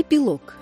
Эпилог.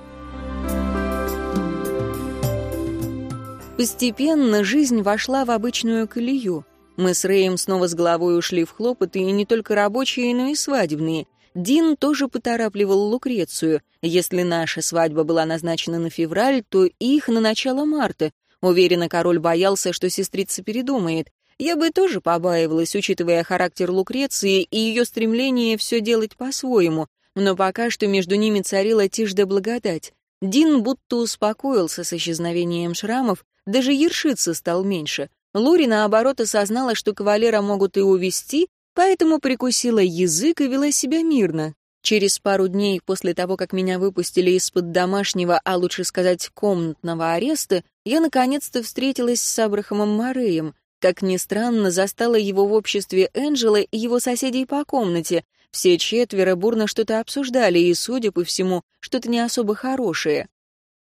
Постепенно жизнь вошла в обычную колею. Мы с Рэем снова с головой ушли в хлопоты, и не только рабочие, но и свадебные. Дин тоже поторапливал Лукрецию. Если наша свадьба была назначена на февраль, то их на начало марта. Уверенно, король боялся, что сестрица передумает. Я бы тоже побаивалась, учитывая характер Лукреции и ее стремление все делать по-своему, но пока что между ними царила тишь да благодать. Дин будто успокоился с исчезновением шрамов, даже ершиться стал меньше. Лури, наоборот, осознала, что кавалера могут и увести, поэтому прикусила язык и вела себя мирно. Через пару дней после того, как меня выпустили из-под домашнего, а лучше сказать, комнатного ареста, я наконец-то встретилась с Абрахамом Мореем. Как ни странно, застала его в обществе Энджела и его соседей по комнате, все четверо бурно что-то обсуждали, и, судя по всему, что-то не особо хорошее.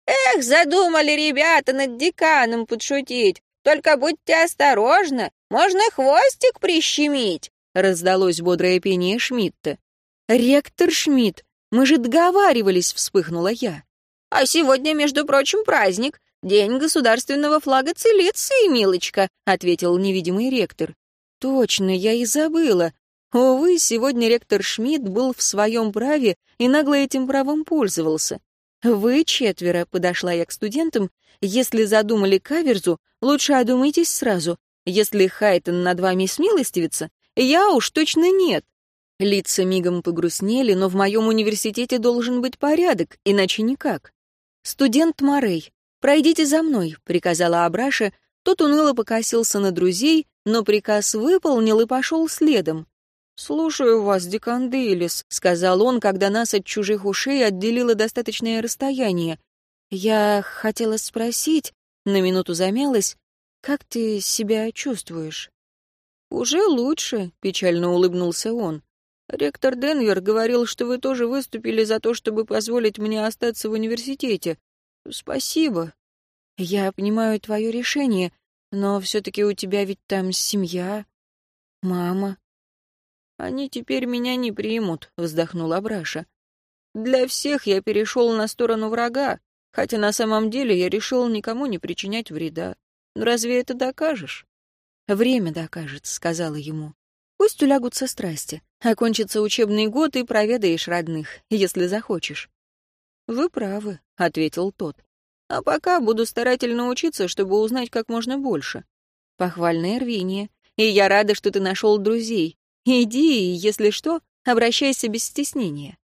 «Эх, задумали ребята над деканом подшутить. Только будьте осторожны, можно хвостик прищемить», — раздалось бодрое пение Шмидта. «Ректор Шмидт, мы же договаривались», — вспыхнула я. «А сегодня, между прочим, праздник. День государственного флага Целиции, милочка», — ответил невидимый ректор. «Точно, я и забыла. Увы, сегодня ректор Шмидт был в своем праве и нагло этим правом пользовался. «Вы четверо», — подошла я к студентам, «если задумали каверзу, лучше одумайтесь сразу. Если Хайтон над вами смилостивится, я уж точно нет». Лица мигом погрустнели, но в моем университете должен быть порядок, иначе никак. «Студент Морей, пройдите за мной», — приказала Абраша. Тот уныло покосился на друзей, но приказ выполнил и пошел следом. «Слушаю вас, декан Дейлис», — сказал он, когда нас от чужих ушей отделило достаточное расстояние. «Я хотела спросить», — на минуту замялась, «как ты себя чувствуешь?» «Уже лучше», — печально улыбнулся он. «Ректор Денвер говорил, что вы тоже выступили за то, чтобы позволить мне остаться в университете. Спасибо. Я понимаю твое решение, но все-таки у тебя ведь там семья, мама». «Они теперь меня не примут», — вздохнула Браша. «Для всех я перешел на сторону врага, хотя на самом деле я решил никому не причинять вреда. Но разве это докажешь?» «Время докажет», — сказала ему. «Пусть улягутся страсти. Окончится учебный год и проведаешь родных, если захочешь». «Вы правы», — ответил тот. «А пока буду старательно учиться, чтобы узнать как можно больше». «Похвальное рвение. И я рада, что ты нашел друзей. Иди, если что, обращайся без стеснения».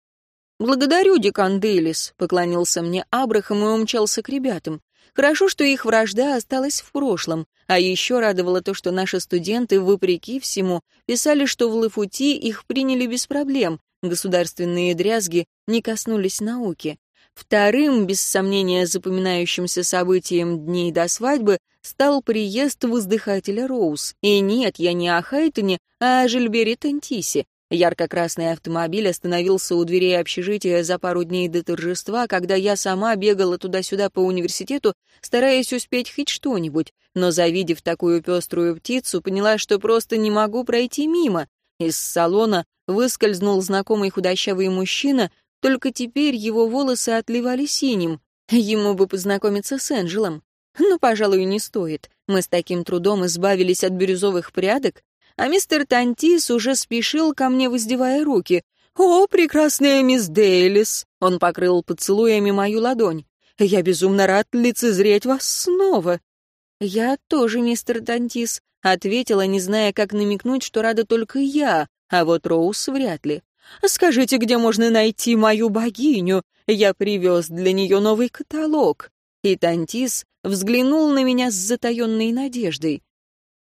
«Благодарю, декан Дейлис», — поклонился мне Абрахам и умчался к ребятам. Хорошо, что их вражда осталась в прошлом, а еще радовало то, что наши студенты, вопреки всему, писали, что в Лафути их приняли без проблем, государственные дрязги не коснулись науки. Вторым, без сомнения, запоминающимся событием дней до свадьбы стал приезд воздыхателя Роуз. И нет, я не о Хайтоне, а о Жильбере Тантисе. Ярко-красный автомобиль остановился у дверей общежития за пару дней до торжества, когда я сама бегала туда-сюда по университету, стараясь успеть хоть что-нибудь, но, завидев такую пеструю птицу, поняла, что просто не могу пройти мимо. Из салона выскользнул знакомый худощавый мужчина, только теперь его волосы отливали синим. Ему бы познакомиться с Энджелом. Ну, пожалуй, не стоит. Мы с таким трудом избавились от бирюзовых прядок, а мистер Тантис уже спешил ко мне, воздевая руки. «О, прекрасная мисс Дейлис!» Он покрыл поцелуями мою ладонь. «Я безумно рад лицезреть вас снова!» «Я тоже, мистер Тантис», — ответила, не зная, как намекнуть, что рада только я, а вот Роуз вряд ли. «Скажите, где можно найти мою богиню? Я привез для нее новый каталог». И Тантис взглянул на меня с затаенной надеждой.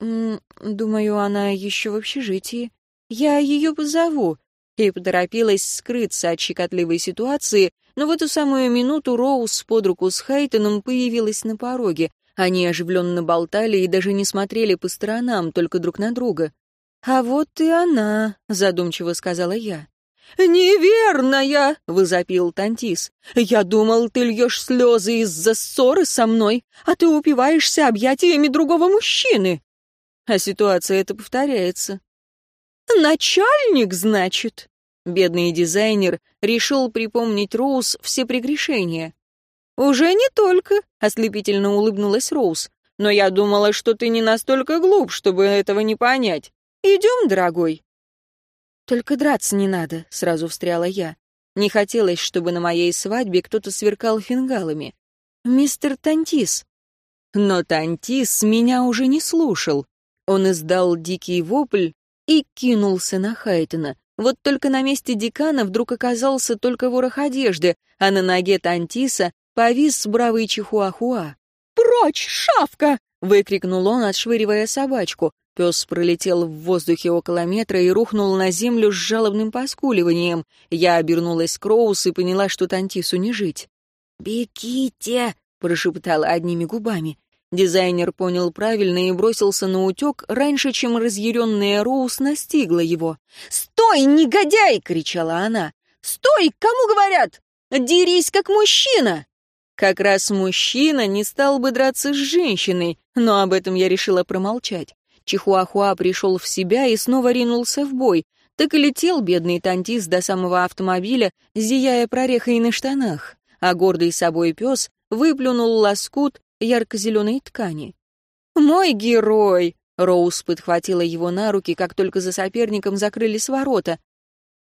«М -м, «Думаю, она еще в общежитии. Я ее позову». И поторопилась скрыться от щекотливой ситуации, но в эту самую минуту Роуз под руку с Хайтоном появилась на пороге. Они оживленно болтали и даже не смотрели по сторонам, только друг на друга. «А вот и она», — задумчиво сказала я. «Неверная!» — возопил Тантис. «Я думал, ты льешь слезы из-за ссоры со мной, а ты упиваешься объятиями другого мужчины!» А ситуация эта повторяется. «Начальник, значит?» Бедный дизайнер решил припомнить Роуз все прегрешения. «Уже не только», — ослепительно улыбнулась Роуз. «Но я думала, что ты не настолько глуп, чтобы этого не понять. Идем, дорогой». «Только драться не надо», — сразу встряла я. Не хотелось, чтобы на моей свадьбе кто-то сверкал фингалами. «Мистер Тантис». Но Тантис меня уже не слушал. Он издал дикий вопль и кинулся на Хайтона. Вот только на месте декана вдруг оказался только ворох одежды, а на ноге Тантиса повис бравый чихуахуа. «Прочь, шавка!» — выкрикнул он, отшвыривая собачку. Пес пролетел в воздухе около метра и рухнул на землю с жалобным поскуливанием. Я обернулась к Роуз и поняла, что Тантису не жить. «Бегите!» — прошептала одними губами. Дизайнер понял правильно и бросился на утек раньше, чем разъяренная Роуз настигла его. «Стой, негодяй!» — кричала она. «Стой! Кому говорят? Дерись, как мужчина!» Как раз мужчина не стал бы драться с женщиной, но об этом я решила промолчать. Чихуахуа пришел в себя и снова ринулся в бой. Так и летел бедный тантис до самого автомобиля, зияя прорехой на штанах, а гордый собой пес выплюнул лоскут ярко-зеленой ткани. «Мой герой!» — Роуз подхватила его на руки, как только за соперником закрылись ворота.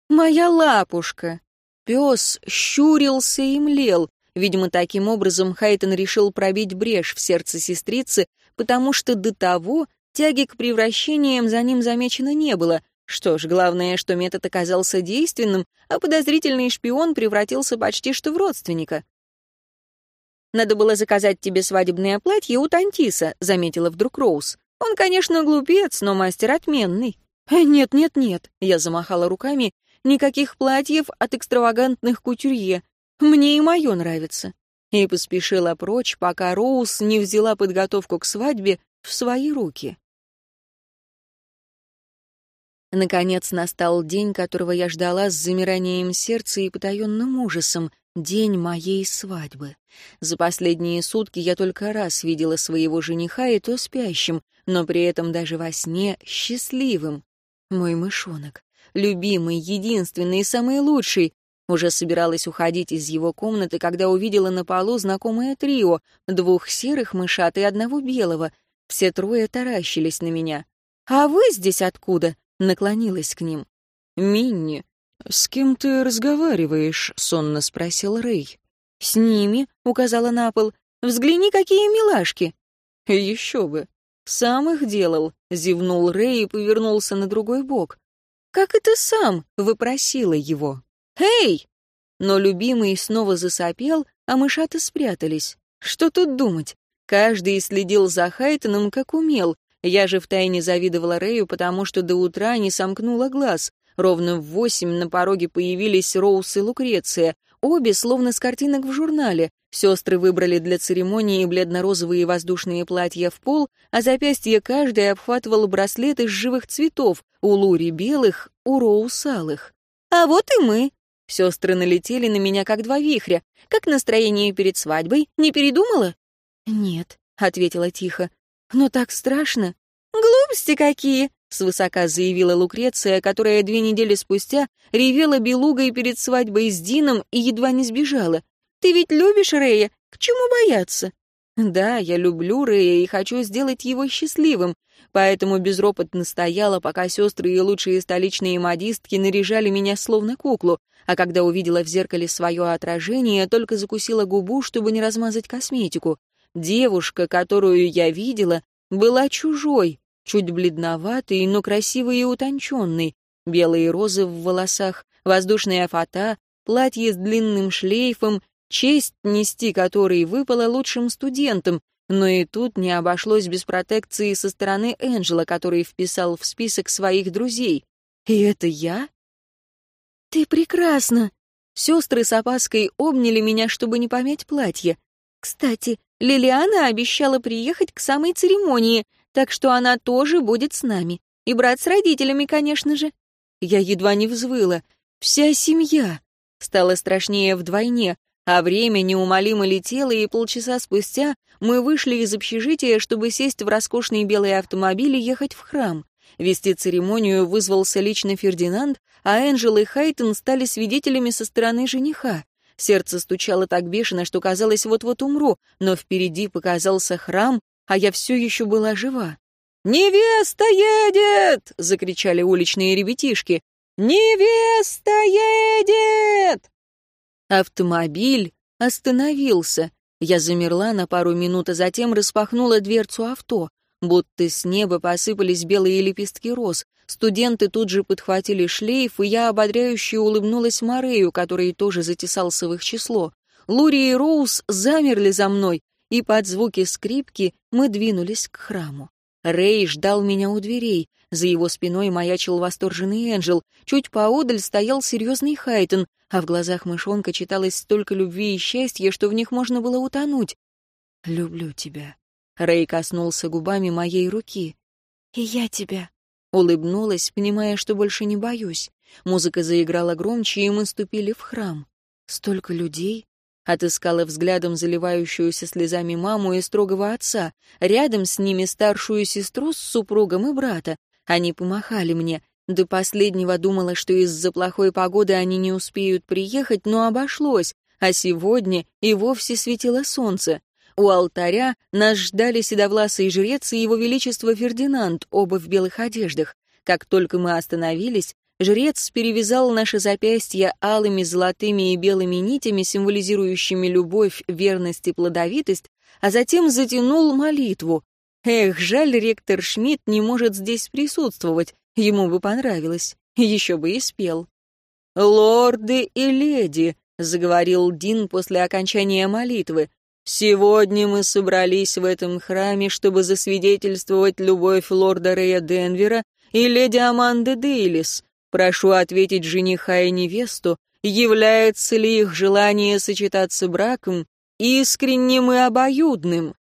«Моя лапушка!» Пес щурился и млел. Видимо, таким образом Хайтон решил пробить брешь в сердце сестрицы, потому что до того Тяги к превращениям за ним замечено не было. Что ж, главное, что метод оказался действенным, а подозрительный шпион превратился почти что в родственника. «Надо было заказать тебе свадебное платье у Тантиса», — заметила вдруг Роуз. «Он, конечно, глупец, но мастер отменный». «Нет, нет, нет», — я замахала руками, «никаких платьев от экстравагантных кутюрье. Мне и мое нравится». И поспешила прочь, пока Роуз не взяла подготовку к свадьбе в свои руки. Наконец настал день, которого я ждала с замиранием сердца и потаенным ужасом, день моей свадьбы. За последние сутки я только раз видела своего жениха, и то спящим, но при этом даже во сне счастливым. Мой мышонок, любимый, единственный и самый лучший. Уже собиралась уходить из его комнаты, когда увидела на полу знакомое трио, двух серых мышат и одного белого. Все трое таращились на меня. «А вы здесь откуда?» Наклонилась к ним. «Минни, с кем ты разговариваешь?» — сонно спросил Рэй. «С ними», — указала на пол. «Взгляни, какие милашки!» «Еще бы! Сам их делал», — зевнул Рэй и повернулся на другой бок. «Как это сам?» — выпросила его. «Эй!» Но любимый снова засопел, а мышаты спрятались. Что тут думать? Каждый следил за Хайтоном, как умел, я же втайне завидовала Рэю, потому что до утра не сомкнула глаз. Ровно в восемь на пороге появились Роуз и Лукреция, обе словно с картинок в журнале. Сестры выбрали для церемонии бледно-розовые воздушные платья в пол, а запястье каждой обхватывал браслет из живых цветов, у Лури белых, у Роуз алых. «А вот и мы!» Сестры налетели на меня, как два вихря. «Как настроение перед свадьбой? Не передумала?» «Нет», — ответила тихо. Но так страшно. Глупости какие, свысока заявила Лукреция, которая две недели спустя ревела белугой перед свадьбой с Дином и едва не сбежала. Ты ведь любишь Рея, к чему бояться? Да, я люблю Рея и хочу сделать его счастливым, поэтому безропотно стояла, пока сестры и лучшие столичные модистки наряжали меня словно куклу, а когда увидела в зеркале свое отражение, только закусила губу, чтобы не размазать косметику. Девушка, которую я видела, была чужой, чуть бледноватой, но красивой и утонченной. Белые розы в волосах, воздушная фата, платье с длинным шлейфом, честь нести которой выпала лучшим студентам, но и тут не обошлось без протекции со стороны Энджела, который вписал в список своих друзей. И это я? «Ты прекрасна!» Сестры с опаской обняли меня, чтобы не помять платье. «Кстати, Лилиана обещала приехать к самой церемонии, так что она тоже будет с нами. И брат с родителями, конечно же. Я едва не взвыла. Вся семья. Стало страшнее вдвойне, а время неумолимо летело, и полчаса спустя мы вышли из общежития, чтобы сесть в роскошный белый автомобиль и ехать в храм. Вести церемонию вызвался лично Фердинанд, а Энджел и Хайтон стали свидетелями со стороны жениха. Сердце стучало так бешено, что казалось, вот-вот умру, но впереди показался храм, а я все еще была жива. «Невеста едет!» — закричали уличные ребятишки. «Невеста едет!» Автомобиль остановился. Я замерла на пару минут, а затем распахнула дверцу авто. Будто с неба посыпались белые лепестки роз. Студенты тут же подхватили шлейф, и я ободряюще улыбнулась Морею, который тоже затесался в их число. Лури и Роуз замерли за мной, и под звуки скрипки мы двинулись к храму. Рэй ждал меня у дверей. За его спиной маячил восторженный Энджел. Чуть поодаль стоял серьезный Хайтон, а в глазах мышонка читалось столько любви и счастья, что в них можно было утонуть. «Люблю тебя», Рэй коснулся губами моей руки. «И я тебя». Улыбнулась, понимая, что больше не боюсь. Музыка заиграла громче, и мы ступили в храм. Столько людей. Отыскала взглядом заливающуюся слезами маму и строгого отца. Рядом с ними старшую сестру с супругом и брата. Они помахали мне. До последнего думала, что из-за плохой погоды они не успеют приехать, но обошлось. А сегодня и вовсе светило солнце. У алтаря нас ждали седовласый жрец и его величество Фердинанд, оба в белых одеждах. Как только мы остановились, жрец перевязал наши запястья алыми, золотыми и белыми нитями, символизирующими любовь, верность и плодовитость, а затем затянул молитву. Эх, жаль, ректор Шмидт не может здесь присутствовать, ему бы понравилось, еще бы и спел. «Лорды и леди», — заговорил Дин после окончания молитвы, Сегодня мы собрались в этом храме, чтобы засвидетельствовать любовь лорда Рея Денвера и леди Аманды Дейлис. Прошу ответить жениха и невесту, является ли их желание сочетаться браком искренним и обоюдным?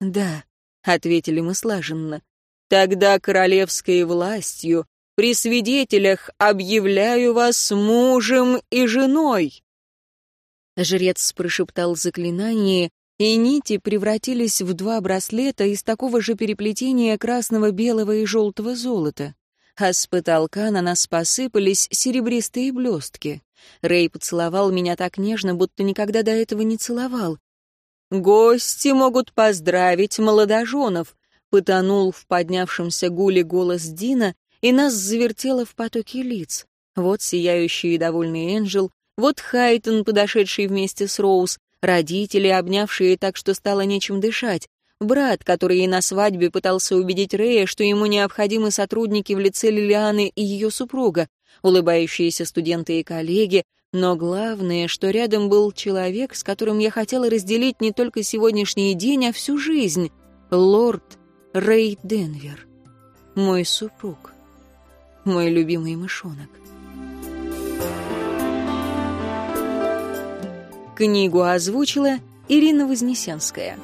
Да, ответили мы слаженно. Тогда королевской властью при свидетелях объявляю вас мужем и женой. Жрец прошептал заклинание, и нити превратились в два браслета из такого же переплетения красного, белого и желтого золота. А с потолка на нас посыпались серебристые блестки. Рэй поцеловал меня так нежно, будто никогда до этого не целовал. «Гости могут поздравить молодоженов», — потонул в поднявшемся гуле голос Дина, и нас завертело в потоке лиц. Вот сияющий и довольный Энджел, вот Хайтон, подошедший вместе с Роуз, родители, обнявшие так, что стало нечем дышать, брат, который и на свадьбе пытался убедить Рэя, что ему необходимы сотрудники в лице Лилианы и ее супруга, улыбающиеся студенты и коллеги, но главное, что рядом был человек, с которым я хотела разделить не только сегодняшний день, а всю жизнь — лорд Рэй Денвер, мой супруг, мой любимый мышонок. Книгу озвучила Ирина Вознесенская.